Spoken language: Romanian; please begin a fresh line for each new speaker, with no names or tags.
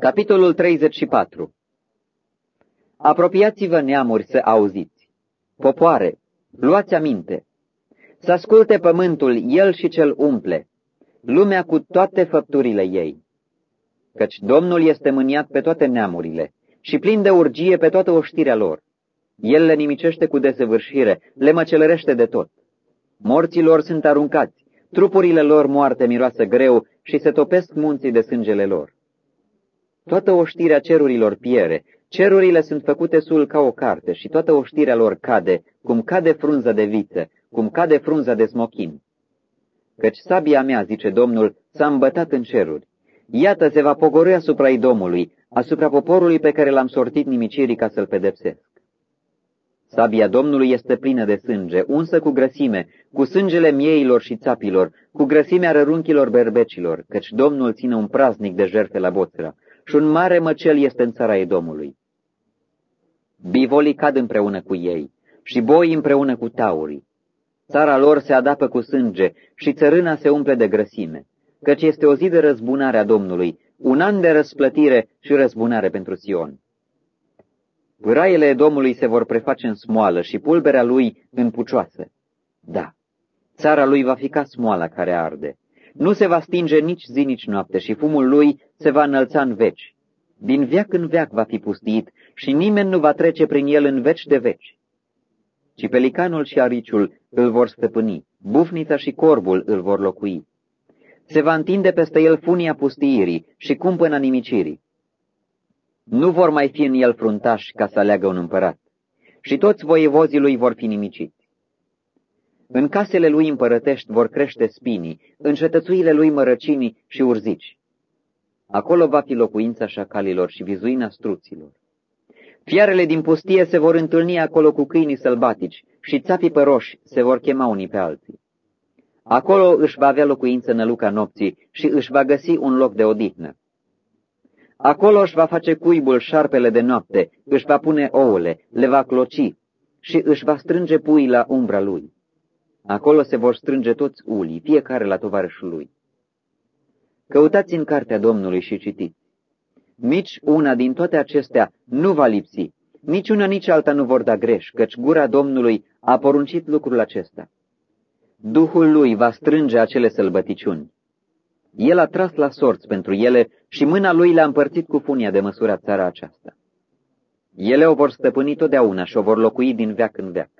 Capitolul 34 Apropiați-vă neamuri să auziți. Popoare, luați aminte. Să asculte pământul, el și cel umple, lumea cu toate făpturile ei. Căci Domnul este mâniat pe toate neamurile și plin de urgie pe toată oștirea lor. El le nimicește cu desăvârșire, le măcelărește de tot. Morților sunt aruncați, trupurile lor moarte miroasă greu și se topesc munții de sângele lor. Toată oștirea cerurilor piere, cerurile sunt făcute sul ca o carte și toată oștirea lor cade, cum cade frunza de viță, cum cade frunza de smochin. Căci sabia mea, zice Domnul, s-a îmbătat în ceruri. Iată, se va pogorâ asupra idomului, asupra poporului pe care l-am sortit nimicirii ca să-l pedepsesc. Sabia Domnului este plină de sânge, unsă cu grăsime, cu sângele mieilor și țapilor, cu grăsimea rărunchilor berbecilor, căci Domnul ține un praznic de jerfe la boțra și un mare măcel este în țara Edomului. Bivolii cad împreună cu ei și boi împreună cu taurii. Țara lor se adapă cu sânge și țărâna se umple de grăsime, căci este o zi de răzbunare a Domnului, un an de răsplătire și răzbunare pentru Sion. Pâraiele Domnului se vor preface în smoală și pulberea lui în pucioasă. Da, țara lui va fi ca smoala care arde. Nu se va stinge nici zi, nici noapte și fumul lui se va înălța în veci. Din veac în veac va fi pustiit și nimeni nu va trece prin el în veci de veci. Ci pelicanul și ariciul îl vor stăpâni, bufnița și corbul îl vor locui. Se va întinde peste el funia pustiirii și cumpăna nimicirii. Nu vor mai fi în el fruntași ca să aleagă un împărat, și toți voievozii lui vor fi nimiciți. În casele lui împărătești vor crește spinii, în cetățuile lui mărăcinii și urzici. Acolo va fi locuința șacalilor și vizuina struților. Fiarele din pustie se vor întâlni acolo cu câinii sălbatici și țapii păroși se vor chema unii pe alții. Acolo își va avea locuință năluca nopții și își va găsi un loc de odihnă. Acolo își va face cuibul șarpele de noapte, își va pune ouăle, le va cloci și își va strânge pui la umbra lui. Acolo se vor strânge toți ulii, fiecare la tovarășul lui. Căutați în cartea Domnului și citiți. Nici una din toate acestea nu va lipsi, nici una, nici alta nu vor da greș, căci gura Domnului a poruncit lucrul acesta. Duhul lui va strânge acele sălbăticiuni. El a tras la sorți pentru ele și mâna lui le-a împărțit cu funia de măsura țara aceasta. Ele o vor stăpâni totdeauna și o vor locui din veac în veac.